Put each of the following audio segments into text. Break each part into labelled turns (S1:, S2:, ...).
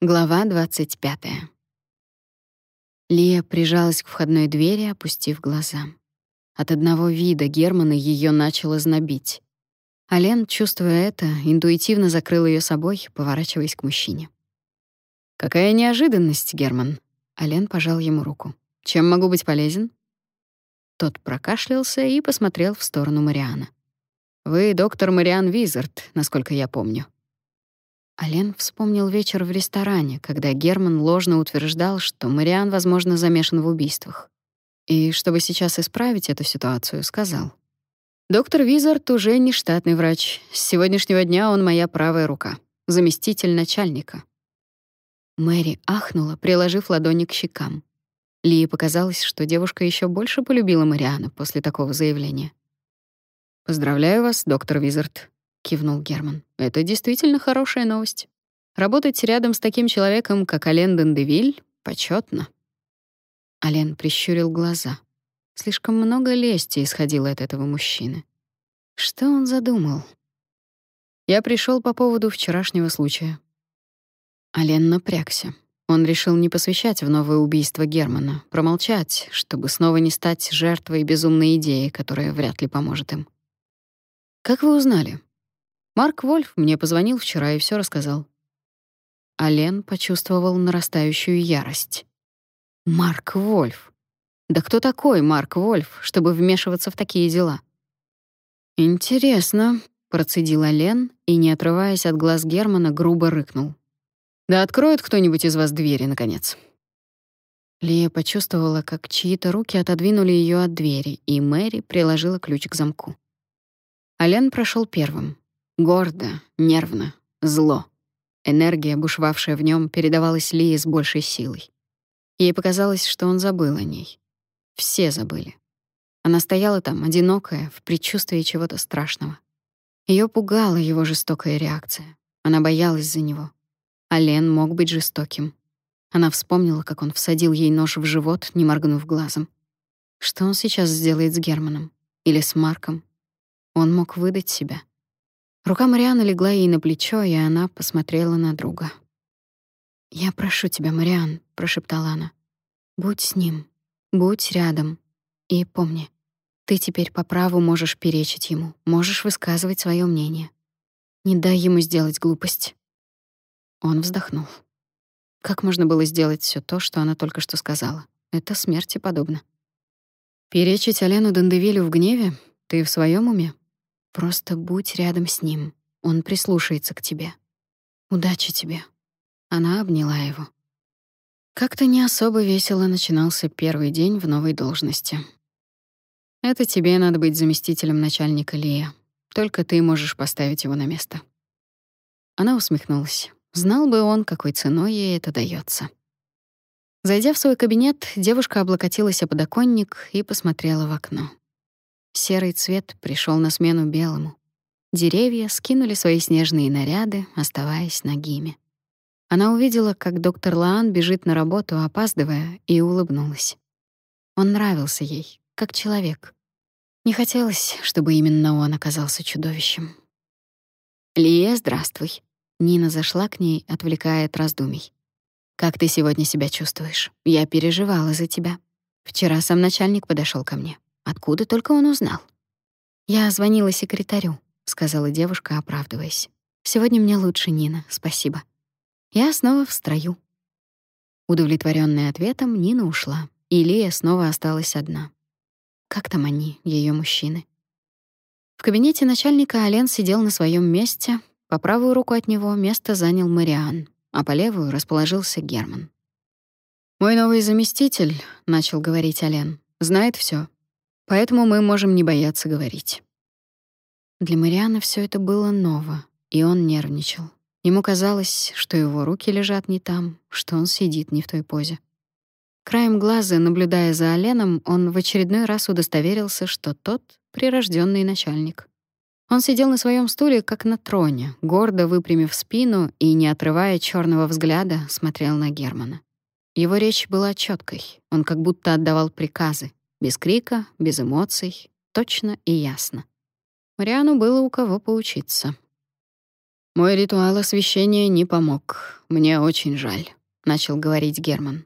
S1: Глава 25. Лия прижалась к входной двери, опустив глаза. От одного вида Германа ее начало знобить. Ален, чувствуя это, интуитивно закрыл ее собой, поворачиваясь к мужчине. «Какая неожиданность, Герман!» Ален пожал ему руку. «Чем могу быть полезен?» Тот прокашлялся и посмотрел в сторону Мариана. «Вы доктор Мариан Визард, насколько я помню». Ален вспомнил вечер в ресторане, когда Герман ложно утверждал, что Мариан, возможно, замешан в убийствах. И чтобы сейчас исправить эту ситуацию, сказал: "Доктор Визард уже не штатный врач. С сегодняшнего дня он моя правая рука, заместитель начальника". Мэри ахнула, приложив ладони к щекам. Лии показалось, что девушка еще больше полюбила Мариана после такого заявления. «Поздравляю вас, доктор Визард», кивнул Герман. Это действительно хорошая новость. Работать рядом с таким человеком, как Ален Дендевиль, почетно. Ален прищурил глаза. Слишком много лести исходило от этого мужчины. Что он задумал? Я пришел по поводу вчерашнего случая. Ален напрягся. Он решил не посвящать в новое убийство Германа, промолчать, чтобы снова не стать жертвой безумной идеи, которая вряд ли поможет им. Как вы узнали? Марк Вольф мне позвонил вчера и все рассказал. Ален почувствовал нарастающую ярость. Марк Вольф. Да кто такой Марк Вольф, чтобы вмешиваться в такие дела? Интересно, процедил Ален и, не отрываясь от глаз Германа, грубо рыкнул. Да откроет кто-нибудь из вас двери наконец. Лия почувствовала, как чьи-то руки отодвинули ее от двери, и Мэри приложила ключ к замку. Ален прошел первым. Гордо, нервно, зло. Энергия, бушевавшая в нем, передавалась Лии с большей силой. Ей показалось, что он забыл о ней. Все забыли. Она стояла там, одинокая, в предчувствии чего-то страшного. Ее пугала его жестокая реакция. Она боялась за него. А Лен мог быть жестоким. Она вспомнила, как он всадил ей нож в живот, не моргнув глазом. Что он сейчас сделает с Германом? Или с Марком? Он мог выдать себя. Рука Марианы легла ей на плечо, и она посмотрела на друга. «Я прошу тебя, Мариан», — прошептала она. «Будь с ним, будь рядом. И помни, ты теперь по праву можешь перечить ему, можешь высказывать свое мнение. Не дай ему сделать глупость». Он вздохнул. Как можно было сделать все то, что она только что сказала? Это смерти подобно. Перечить Алену Дандевилю в гневе? Ты в своем уме? Просто будь рядом с ним. Он прислушается к тебе. Удачи тебе. Она обняла его. Как-то не особо весело начинался первый день в новой должности. Это тебе надо быть заместителем начальника Лия. Только ты можешь поставить его на место. Она усмехнулась. Знал бы он, какой ценой ей это дается. Зайдя в свой кабинет, девушка облокотилась о подоконник и посмотрела в окно. Серый цвет пришел на смену белому. Деревья скинули свои снежные наряды, оставаясь нагими. Она увидела, как доктор Лаан бежит на работу, опаздывая, и улыбнулась. Он нравился ей, как человек. Не хотелось, чтобы именно он оказался чудовищем. «Лия, здравствуй». Нина зашла к ней, отвлекая от раздумий. «Как ты сегодня себя чувствуешь? Я переживала за тебя. Вчера сам начальник подошел ко мне. Откуда только он узнал? Я звонила секретарю, сказала девушка, оправдываясь. Сегодня мне лучше, Нина, спасибо. Я снова в строю. Удовлетворенная ответом, Нина ушла, и Лия снова осталась одна. Как там они, ее мужчины? В кабинете начальника Ален сидел на своем месте, по правую руку от него место занял Мариан, а по левую расположился Герман. «Мой новый заместитель», — начал говорить Ален, — «знает все. Поэтому мы можем не бояться говорить. Для Марианы все это было ново, и он нервничал. Ему казалось, что его руки лежат не там, что он сидит не в той позе. Краем глаза, наблюдая за Оленом, он в очередной раз удостоверился, что тот — прирожденный начальник. Он сидел на своем стуле, как на троне, гордо выпрямив спину и, не отрывая черного взгляда, смотрел на Германа. Его речь была четкой, он как будто отдавал приказы, без крика, без эмоций, точно и ясно. Мариану было у кого поучиться. Мой ритуал освящения не помог. Мне очень жаль, начал говорить Герман.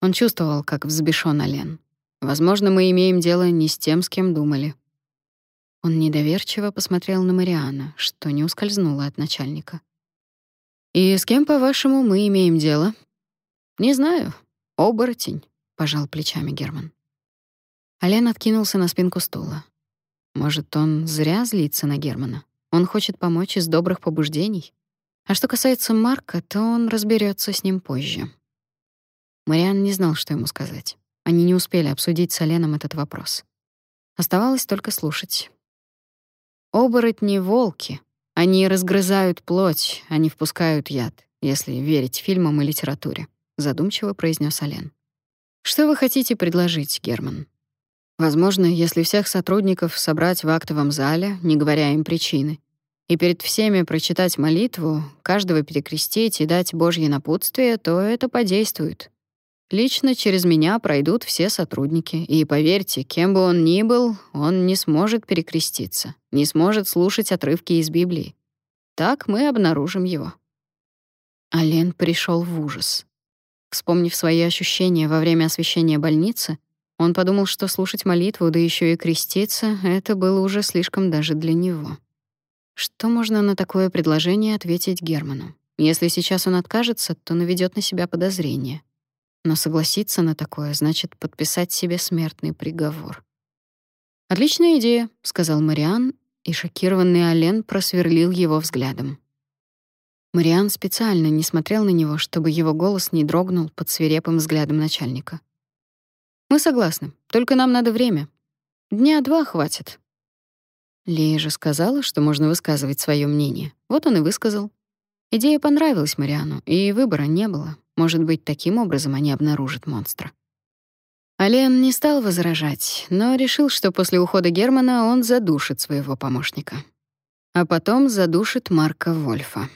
S1: Он чувствовал, как взбешён Ален. Возможно, мы имеем дело не с тем, с кем думали. Он недоверчиво посмотрел на Мариана, что не ускользнуло от начальника. И с кем, по-вашему, мы имеем дело? Не знаю. Оборотень, пожал плечами Герман. Ален откинулся на спинку стула. Может, он зря злится на Германа? Он хочет помочь из добрых побуждений? А что касается Марка, то он разберется с ним позже. Мариан не знал, что ему сказать. Они не успели обсудить с Оленом этот вопрос. Оставалось только слушать. Оборотни — волки. Они разгрызают плоть, они впускают яд, если верить фильмам и литературе, задумчиво произнес Олен. Что вы хотите предложить, Герман? Возможно, если всех сотрудников собрать в актовом зале, не говоря им причины, и перед всеми прочитать молитву, каждого перекрестить и дать Божье напутствие, то это подействует. Лично через меня пройдут все сотрудники, и поверьте, кем бы он ни был, он не сможет перекреститься, не сможет слушать отрывки из Библии. Так мы обнаружим его. Ален пришел в ужас. Вспомнив свои ощущения во время освещения больницы, он подумал, что слушать молитву, да еще и креститься это было уже слишком даже для него. Что можно на такое предложение ответить Герману? Если сейчас он откажется, то наведет на себя подозрение. Но согласиться на такое значит подписать себе смертный приговор. Отличная идея, сказал Мариан, и шокированный Ален просверлил его взглядом. Мариан специально не смотрел на него, чтобы его голос не дрогнул под свирепым взглядом начальника. Мы согласны, только нам надо время. Дня два хватит. Лея же сказала, что можно высказывать свое мнение. Вот он и высказал. Идея понравилась Мариану, и выбора не было. Может быть, таким образом они обнаружат монстра. Ален не стал возражать, но решил, что после ухода Германа он задушит своего помощника. А потом задушит Марка Вольфа.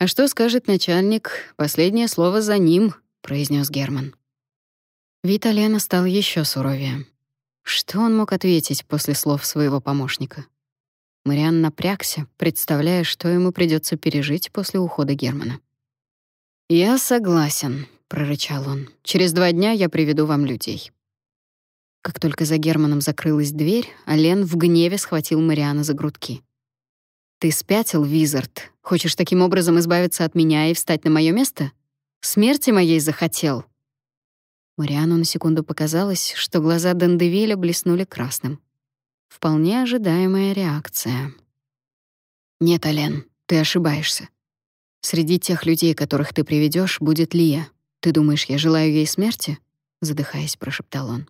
S1: «А что скажет начальник? Последнее слово за ним», — произнес Герман. Вид Алена стал еще суровее. Что он мог ответить после слов своего помощника? Мариан напрягся, представляя, что ему придется пережить после ухода Германа. «Я согласен», — прорычал он. «Через два дня я приведу вам людей». Как только за Германом закрылась дверь, Ален в гневе схватил Мариана за грудки. «Ты спятил, Визард? Хочешь таким образом избавиться от меня и встать на мое место? Смерти моей захотел?» Мариану на секунду показалось, что глаза Дендевиля блеснули красным. Вполне ожидаемая реакция. «Нет, Ален, ты ошибаешься. Среди тех людей, которых ты приведешь, будет Лия. Ты думаешь, я желаю ей смерти? задыхаясь, прошептал он.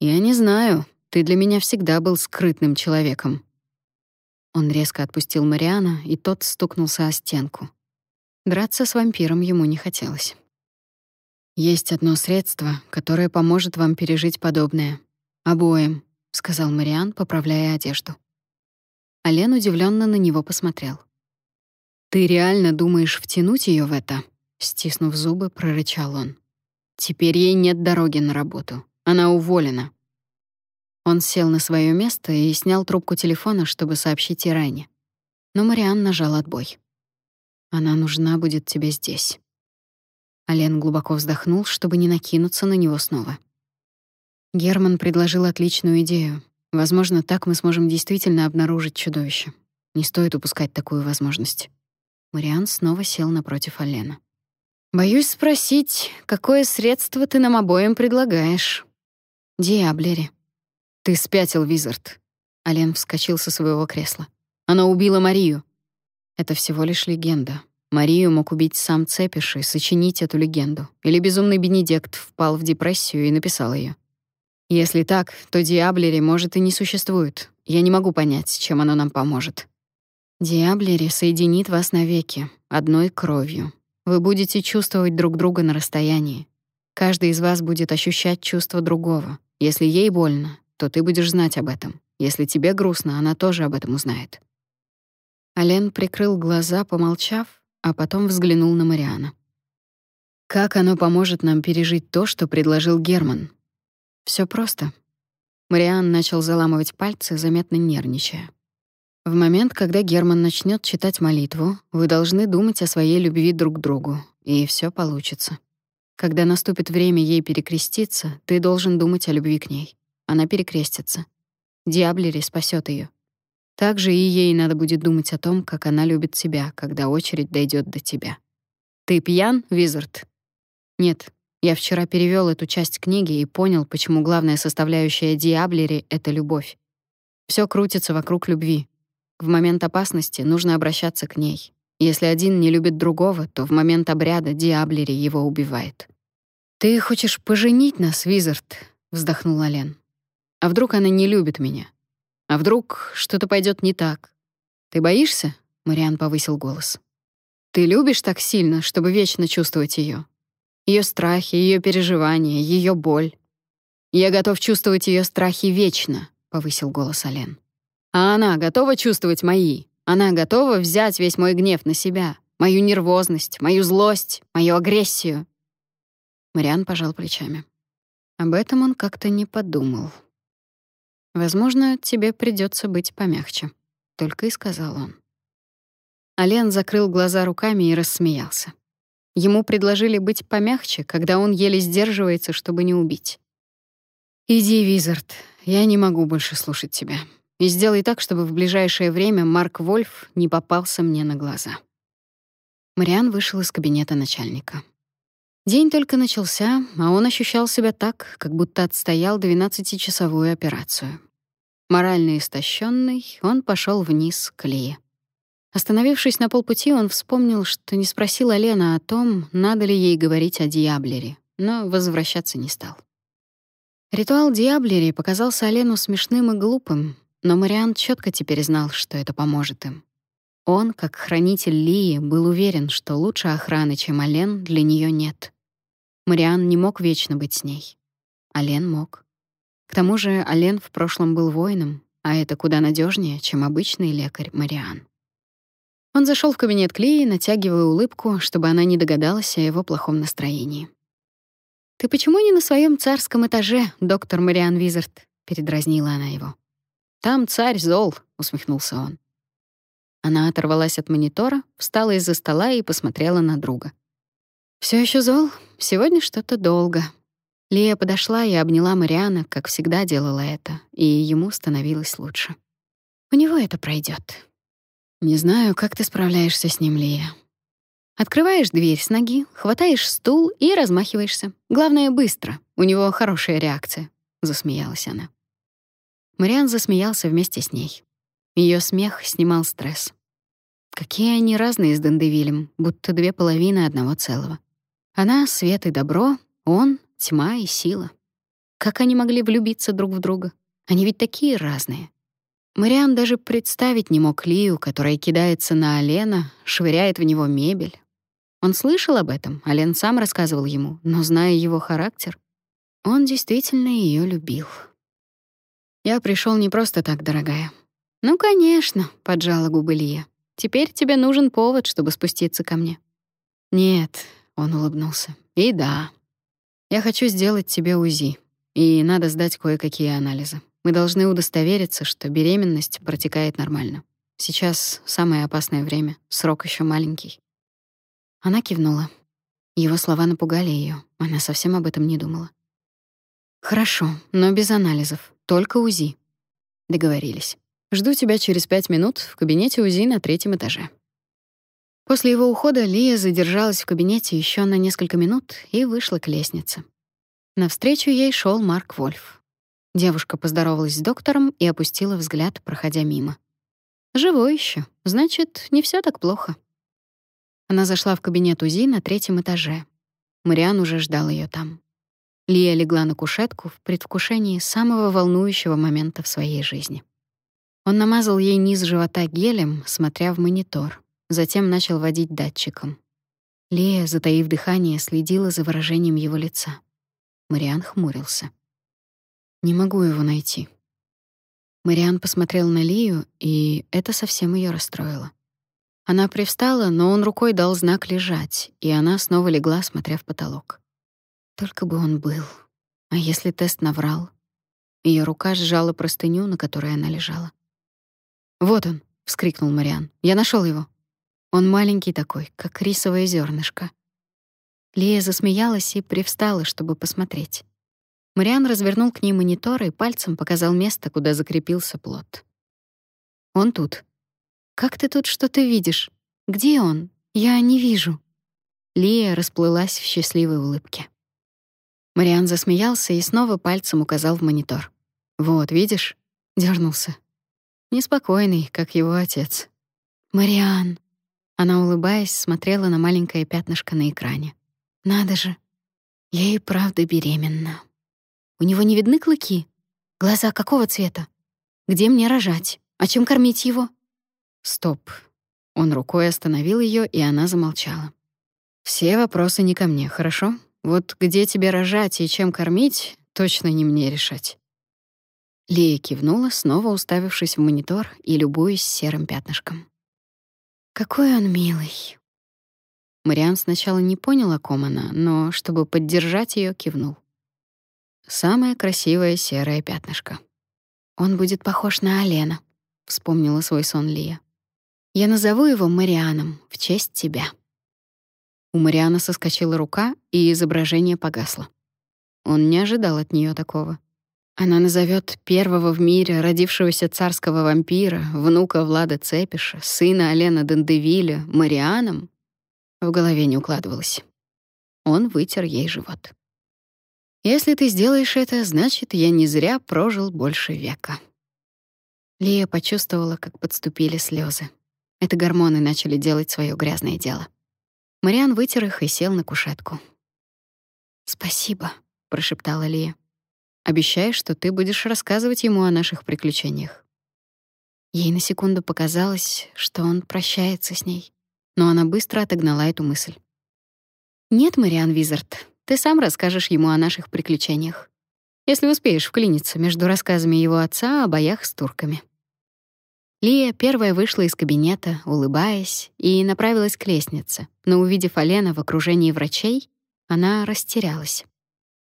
S1: Я не знаю. Ты для меня всегда был скрытным человеком. Он резко отпустил Мариана, и тот стукнулся о стенку. Драться с вампиром ему не хотелось. Есть одно средство, которое поможет вам пережить подобное. Обоим, сказал Мариан, поправляя одежду. Ален удивленно на него посмотрел. Ты реально думаешь втянуть ее в это? стиснув зубы, прорычал он. Теперь ей нет дороги на работу. Она уволена. Он сел на свое место и снял трубку телефона, чтобы сообщить Иране. Но Мариан нажал отбой. Она нужна будет тебе здесь. Ален глубоко вздохнул, чтобы не накинуться на него снова. Герман предложил отличную идею. Возможно, так мы сможем действительно обнаружить чудовище. Не стоит упускать такую возможность. Мариан снова сел напротив Алена. «Боюсь спросить, какое средство ты нам обоим предлагаешь?» «Диаблери». «Ты спятил, Визард». Ален вскочил со своего кресла. «Она убила Марию». «Это всего лишь легенда. Марию мог убить сам Цепиш и сочинить эту легенду. Или безумный Бенедикт впал в депрессию и написал ее. Если так, то Диаблери, может, и не существует. Я не могу понять, чем оно нам поможет». Диаблери соединит вас навеки, одной кровью. Вы будете чувствовать друг друга на расстоянии. Каждый из вас будет ощущать чувство другого. Если ей больно, то ты будешь знать об этом. Если тебе грустно, она тоже об этом узнает. Ален прикрыл глаза, помолчав, а потом взглянул на Мариана. Как оно поможет нам пережить то, что предложил Герман? Все просто. Мариан начал заламывать пальцы, заметно нервничая. В момент, когда Герман начнет читать молитву, вы должны думать о своей любви друг к другу, и все получится. Когда наступит время ей перекреститься, ты должен думать о любви к ней. Она перекрестится. Диаблери спасет ее. Также и ей надо будет думать о том, как она любит тебя, когда очередь дойдет до тебя. Ты пьян, Визард? Нет. Я вчера перевел эту часть книги и понял, почему главная составляющая Диаблери — это любовь. Все крутится вокруг любви, в момент опасности нужно обращаться к ней. Если один не любит другого, то в момент обряда Диаблери его убивает. «Ты хочешь поженить нас, Визард?» — вздохнула Лен. «А вдруг она не любит меня? А вдруг что-то пойдет не так? Ты боишься?» — Мариан повысил голос. «Ты любишь так сильно, чтобы вечно чувствовать ее, ее страхи, ее переживания, ее боль. Я готов чувствовать ее страхи вечно», — повысил голос Ален. А она готова чувствовать мои. Она готова взять весь мой гнев на себя, мою нервозность, мою злость, мою агрессию. Мариан пожал плечами. Об этом он как-то не подумал. Возможно, тебе придется быть помягче, только и сказал он. Ален закрыл глаза руками и рассмеялся. Ему предложили быть помягче, когда он еле сдерживается, чтобы не убить. «Иди, Визард, я не могу больше слушать тебя. И сделай так, чтобы в ближайшее время Марк Вольф не попался мне на глаза. Мариан вышел из кабинета начальника. День только начался, а он ощущал себя так, как будто отстоял 12-часовую операцию. Морально истощенный, он пошел вниз к Лие. Остановившись на полпути, он вспомнил, что не спросил Алена о том, надо ли ей говорить о Диаблере, но возвращаться не стал. Ритуал Диаблери показался Алену смешным и глупым, но Мариан четко теперь знал, что это поможет им. Он, как хранитель Лии, был уверен, что лучше охраны, чем Ален, для нее нет. Мариан не мог вечно быть с ней. Ален мог. К тому же Ален в прошлом был воином, а это куда надежнее, чем обычный лекарь Мариан. Он зашел в кабинет к Лии, натягивая улыбку, чтобы она не догадалась о его плохом настроении. «Ты почему не на своем царском этаже, доктор Мариан Визард?» — передразнила она его. Там царь зол, усмехнулся он. Она оторвалась от монитора, встала из-за стола и посмотрела на друга. Все еще зол? Сегодня что-то долго. Лия подошла и обняла Мариана, как всегда делала это, и ему становилось лучше. У него это пройдет. Не знаю, как ты справляешься с ним, Лия. Открываешь дверь с ноги, хватаешь стул и размахиваешься. Главное быстро. У него хорошая реакция, засмеялась она. Мариан засмеялся вместе с ней. Ее смех снимал стресс. Какие они разные с Дандевилем, будто две половины одного целого. Она — свет и добро, он — тьма и сила. Как они могли влюбиться друг в друга? Они ведь такие разные. Мариан даже представить не мог Лию, которая кидается на Алена, швыряет в него мебель. Он слышал об этом, Ален сам рассказывал ему, но, зная его характер, он действительно ее любил. Я пришел не просто так, дорогая. Ну, конечно, поджала губы Лия. Теперь тебе нужен повод, чтобы спуститься ко мне. Нет, он улыбнулся. И да. Я хочу сделать тебе УЗИ, и надо сдать кое-какие анализы. Мы должны удостовериться, что беременность протекает нормально. Сейчас самое опасное время, срок еще маленький. Она кивнула. Его слова напугали ее. Она совсем об этом не думала. Хорошо, но без анализов. Только УЗИ. Договорились. Жду тебя через пять минут в кабинете УЗИ на третьем этаже. После его ухода Лия задержалась в кабинете еще на несколько минут и вышла к лестнице. Навстречу ей шел Марк Вольф. Девушка поздоровалась с доктором и опустила взгляд, проходя мимо. Живой еще, значит, не все так плохо. Она зашла в кабинет УЗИ на третьем этаже. Мариан уже ждал ее там. Лия легла на кушетку в предвкушении самого волнующего момента в своей жизни. Он намазал ей низ живота гелем, смотря в монитор, затем начал водить датчиком. Лия, затаив дыхание, следила за выражением его лица. Мариан хмурился. «Не могу его найти». Мариан посмотрел на Лию, и это совсем ее расстроило. Она привстала, но он рукой дал знак лежать, и она снова легла, смотря в потолок. Только бы он был. А если тест наврал? Ее рука сжала простыню, на которой она лежала. Вот он, вскрикнул Мариан. «Я нашел его. Он маленький такой, как рисовое зернышко. Лия засмеялась и привстала, чтобы посмотреть. Мариан развернул к ней монитор и пальцем показал место, куда закрепился плод. «Он тут». «Как ты тут что-то видишь? Где он? Я не вижу». Лия расплылась в счастливой улыбке. Мариан засмеялся и снова пальцем указал в монитор. «Вот, видишь?» — дернулся. Неспокойный, как его отец. «Мариан!» Она, улыбаясь, смотрела на маленькое пятнышко на экране. «Надо же! Я и правда беременна. У него не видны клыки? Глаза какого цвета? Где мне рожать? А чем кормить его?» «Стоп!» Он рукой остановил ее, и она замолчала. «Все вопросы не ко мне, хорошо? Вот где тебе рожать и чем кормить, точно не мне решать». Лия кивнула, снова уставившись в монитор и любуясь серым пятнышком. «Какой он милый!» Мариан сначала не понял, о ком она, но, чтобы поддержать ее, кивнул. «Самое красивое серое пятнышко. Он будет похож на Алена», — вспомнила свой сон Лия. «Я назову его Марианом в честь тебя». У Мариана соскочила рука, и изображение погасло. Он не ожидал от нее такого. Она назовет первого в мире родившегося царского вампира, внука Влада Цепиша, сына Алена Дендевиля, Марианом? В голове не укладывалось. Он вытер ей живот. «Если ты сделаешь это, значит, я не зря прожил больше века». Лия почувствовала, как подступили слезы. Это гормоны начали делать свое грязное дело. Мариан вытер их и сел на кушетку. «Спасибо», — прошептала Лия. Обещаешь, что ты будешь рассказывать ему о наших приключениях. Ей на секунду показалось, что он прощается с ней, но она быстро отогнала эту мысль. Нет, Мариан Визард, ты сам расскажешь ему о наших приключениях. Если успеешь вклиниться между рассказами его отца о боях с турками. Лия первая вышла из кабинета, улыбаясь, и направилась к лестнице, но увидев Алена в окружении врачей, она растерялась.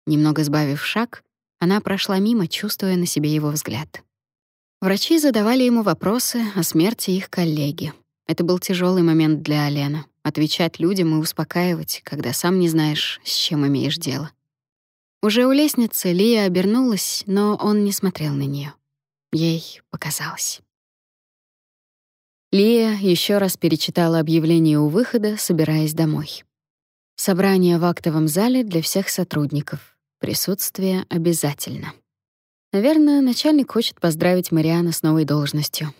S1: Немного сбавив шаг, она прошла мимо, чувствуя на себе его взгляд. Врачи задавали ему вопросы о смерти их коллеги. Это был тяжелый момент для Алена — отвечать людям и успокаивать, когда сам не знаешь, с чем имеешь дело. Уже у лестницы Лия обернулась, но он не смотрел на нее. Ей показалось. Лия еще раз перечитала объявление у выхода, собираясь домой. Собрание в актовом зале для всех сотрудников. Присутствие обязательно. Наверное, начальник хочет поздравить Мариана с новой должностью.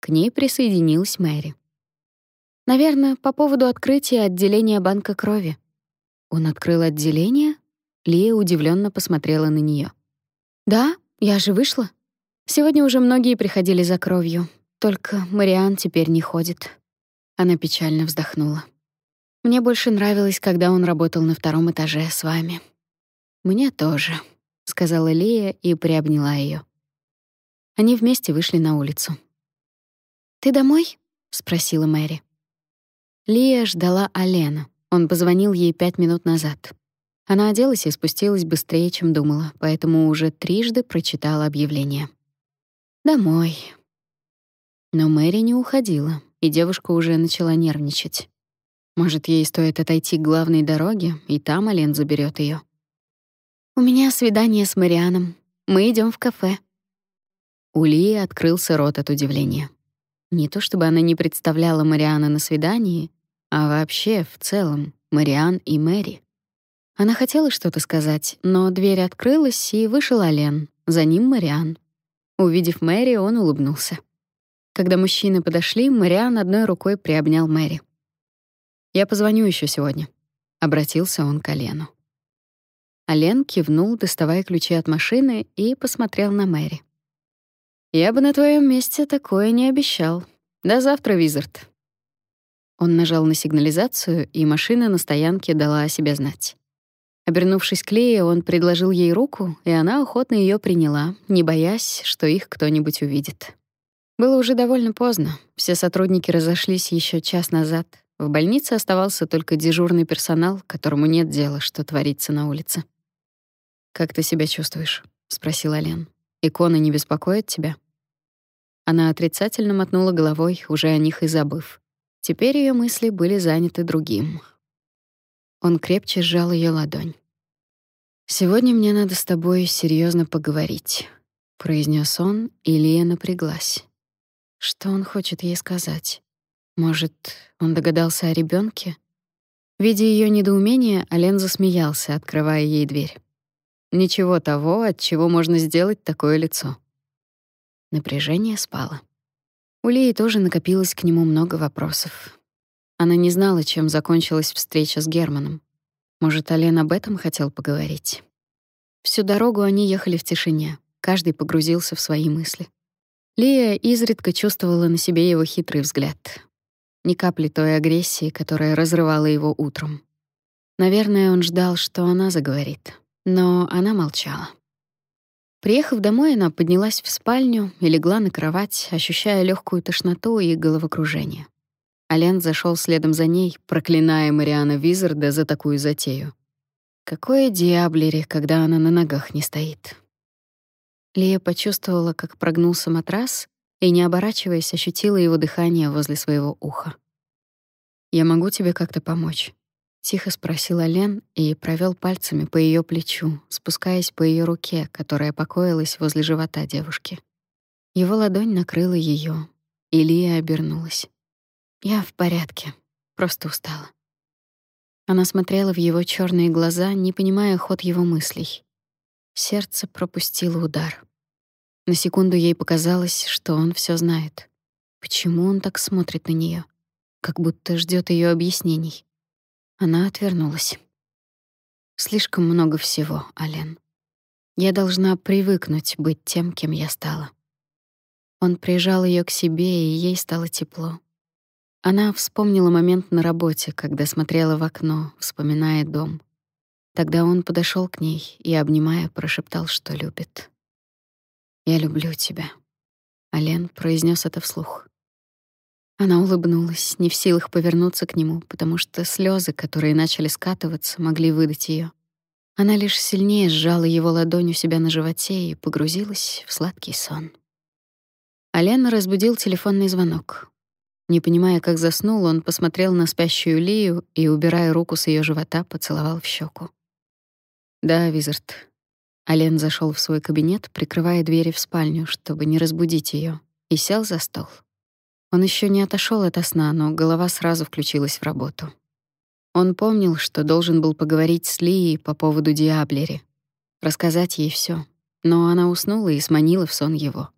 S1: К ней присоединилась Мэри. Наверное, по поводу открытия отделения банка крови. Он открыл отделение? Лия удивленно посмотрела на нее. Да, я же вышла. Сегодня уже многие приходили за кровью, только Мариан теперь не ходит. Она печально вздохнула. Мне больше нравилось, когда он работал на втором этаже с вами. «Мне тоже», — сказала Лия и приобняла ее. Они вместе вышли на улицу. «Ты домой?» — спросила Мэри. Лия ждала Алена. Он позвонил ей пять минут назад. Она оделась и спустилась быстрее, чем думала, поэтому уже трижды прочитала объявление. «Домой». Но Мэри не уходила, и девушка уже начала нервничать. Может, ей стоит отойти к главной дороге, и там Ален заберет ее. «У меня свидание с Марианом. Мы идем в кафе». У Лии открылся рот от удивления. Не то чтобы она не представляла Мариана на свидании, а вообще, в целом, Мариан и Мэри. Она хотела что-то сказать, но дверь открылась, и вышел Ален, за ним Мариан. Увидев Мэри, он улыбнулся. Когда мужчины подошли, Мариан одной рукой приобнял Мэри. «Я позвоню еще сегодня», — обратился он к Алену. Ален кивнул, доставая ключи от машины, и посмотрел на Мэри. «Я бы на твоем месте такое не обещал. До завтра, Визард». Он нажал на сигнализацию, и машина на стоянке дала о себе знать. Обернувшись к Лее, он предложил ей руку, и она охотно ее приняла, не боясь, что их кто-нибудь увидит. Было уже довольно поздно. Все сотрудники разошлись еще час назад. В больнице оставался только дежурный персонал, которому нет дела, что творится на улице. «Как ты себя чувствуешь?» — спросила Лен. «Икона не беспокоит тебя?» Она отрицательно мотнула головой, уже о них и забыв. Теперь ее мысли были заняты другим. Он крепче сжал ее ладонь. Сегодня мне надо с тобой серьезно поговорить, произнес он, и Лия напряглась. Что он хочет ей сказать? Может, он догадался о ребенке? Видя ее недоумение, Ален засмеялся, открывая ей дверь. Ничего того, от чего можно сделать такое лицо. Напряжение спало. У Лии тоже накопилось к нему много вопросов. Она не знала, чем закончилась встреча с Германом. Может, Ален об этом хотел поговорить. Всю дорогу они ехали в тишине. Каждый погрузился в свои мысли. Лия изредка чувствовала на себе его хитрый взгляд. Ни капли той агрессии, которая разрывала его утром. Наверное, он ждал, что она заговорит, но она молчала. Приехав домой, она поднялась в спальню и легла на кровать, ощущая легкую тошноту и головокружение. Ален зашел следом за ней, проклиная Мариана Визарда за такую затею. Какое диаблери, когда она на ногах не стоит. Лия почувствовала, как прогнулся матрас, и, не оборачиваясь, ощутила его дыхание возле своего уха. «Я могу тебе как-то помочь?» Тихо спросил Лен и провел пальцами по ее плечу, спускаясь по ее руке, которая покоилась возле живота девушки. Его ладонь накрыла ее, и Лия обернулась. «Я в порядке, просто устала». Она смотрела в его черные глаза, не понимая ход его мыслей. Сердце пропустило удар. На секунду ей показалось, что он все знает. Почему он так смотрит на нее, Как будто ждет ее объяснений. Она отвернулась. Слишком много всего, Ален. Я должна привыкнуть быть тем, кем я стала. Он прижал ее к себе, и ей стало тепло. Она вспомнила момент на работе, когда смотрела в окно, вспоминая дом. Тогда он подошел к ней и, обнимая, прошептал, что любит. «Я люблю тебя», — Ален произнес это вслух. Она улыбнулась, не в силах повернуться к нему, потому что слезы, которые начали скатываться, могли выдать ее. Она лишь сильнее сжала его ладонь у себя на животе и погрузилась в сладкий сон. Алена разбудил телефонный звонок. Не понимая, как заснул, он посмотрел на спящую Лию и, убирая руку с ее живота, поцеловал в щеку. «Да, Визард». Ален зашел в свой кабинет, прикрывая двери в спальню, чтобы не разбудить ее, и сел за стол. Он еще не отошел от сна, но голова сразу включилась в работу. Он помнил, что должен был поговорить с Лией по поводу Диаблери, рассказать ей все, но она уснула и сманила в сон его.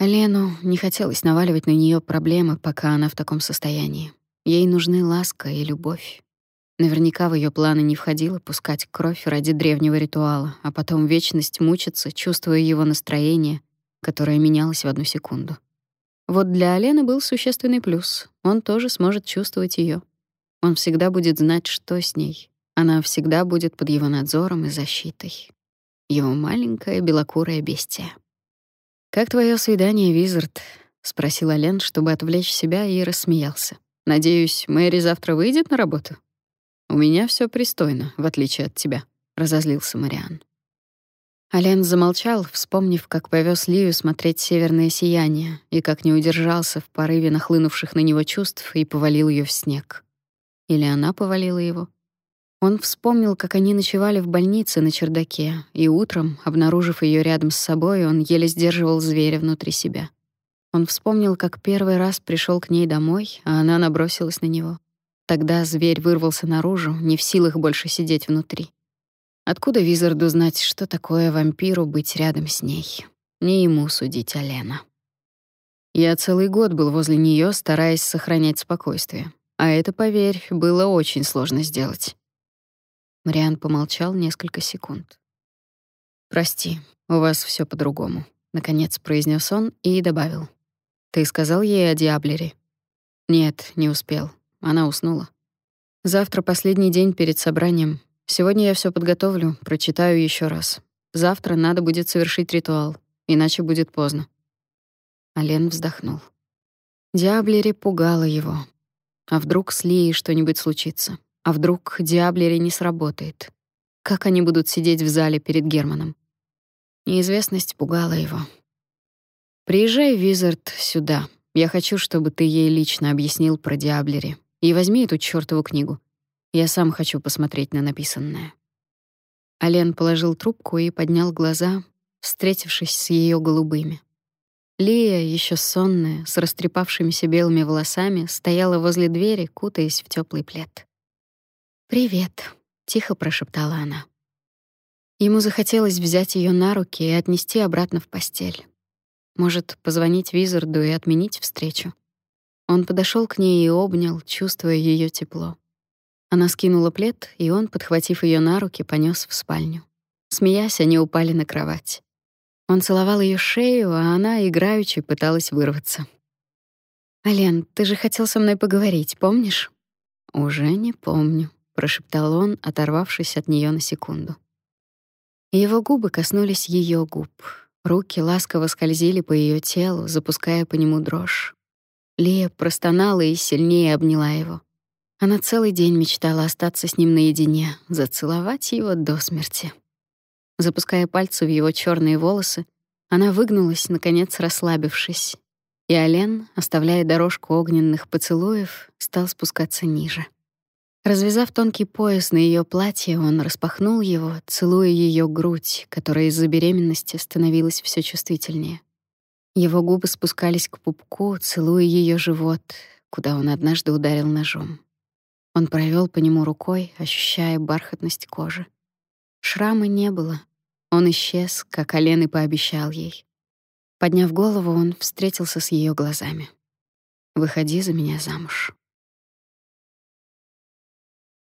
S1: Лену не хотелось наваливать на нее проблемы, пока она в таком состоянии. Ей нужны ласка и любовь. Наверняка в ее планы не входило пускать кровь ради древнего ритуала, а потом вечность мучиться, чувствуя его настроение, которое менялось в одну секунду. Вот для Алены был существенный плюс. Он тоже сможет чувствовать ее. Он всегда будет знать, что с ней. Она всегда будет под его надзором и защитой. Его маленькая белокурая бестия. «Как твое свидание, Визард?» — спросил Ален, чтобы отвлечь себя, и рассмеялся. «Надеюсь, Мэри завтра выйдет на работу?» «У меня все пристойно, в отличие от тебя», — разозлился Мариан. Ален замолчал, вспомнив, как повез Лию смотреть северное сияние и как не удержался в порыве нахлынувших на него чувств и повалил ее в снег. Или она повалила его. Он вспомнил, как они ночевали в больнице на чердаке, и утром, обнаружив ее рядом с собой, он еле сдерживал зверя внутри себя. Он вспомнил, как первый раз пришел к ней домой, а она набросилась на него. Тогда зверь вырвался наружу, не в силах больше сидеть внутри. Откуда Визарду знать, что такое вампиру быть рядом с ней? Не ему судить Алена. Я целый год был возле нее, стараясь сохранять спокойствие. А это, поверь, было очень сложно сделать. Мариан помолчал несколько секунд. «Прости, у вас все по-другому», — наконец произнес он и добавил. «Ты сказал ей о Диаблере?» «Нет, не успел. Она уснула. Завтра последний день перед собранием. Сегодня я все подготовлю, прочитаю еще раз. Завтра надо будет совершить ритуал, иначе будет поздно. Ален вздохнул. Диаблери пугало его. А вдруг с Лией что-нибудь случится? А вдруг Диаблери не сработает? Как они будут сидеть в зале перед Германом? Неизвестность пугала его. Приезжай, Визард, сюда. Я хочу, чтобы ты ей лично объяснил про Диаблери. И возьми эту чёртову книгу. Я сам хочу посмотреть на написанное. Ален положил трубку и поднял глаза, встретившись с ее голубыми. Лия, еще сонная, с растрепавшимися белыми волосами, стояла возле двери, кутаясь в теплый плед. «Привет», — тихо прошептала она. Ему захотелось взять ее на руки и отнести обратно в постель. Может, позвонить Визарду и отменить встречу. Он подошел к ней и обнял, чувствуя ее тепло. Она скинула плед, и он, подхватив ее на руки, понес в спальню. Смеясь, они упали на кровать. Он целовал ее шею, а она играючи пыталась вырваться. «Ален, ты же хотел со мной поговорить, помнишь?» «Уже не помню», — прошептал он, оторвавшись от нее на секунду. Его губы коснулись ее губ. Руки ласково скользили по ее телу, запуская по нему дрожь. Лия простонала и сильнее обняла его. Она целый день мечтала остаться с ним наедине, зацеловать его до смерти. Запуская пальцы в его черные волосы, она выгнулась, наконец расслабившись. И Ален, оставляя дорожку огненных поцелуев, стал спускаться ниже. Развязав тонкий пояс на ее платье, он распахнул его, целуя ее грудь, которая из-за беременности становилась все чувствительнее. Его губы спускались к пупку, целуя ее живот, куда он однажды ударил ножом. Он провел по нему рукой, ощущая бархатность кожи. Шрама не было. Он исчез, как Ален и пообещал ей. Подняв голову, он встретился с ее глазами. «Выходи за меня замуж».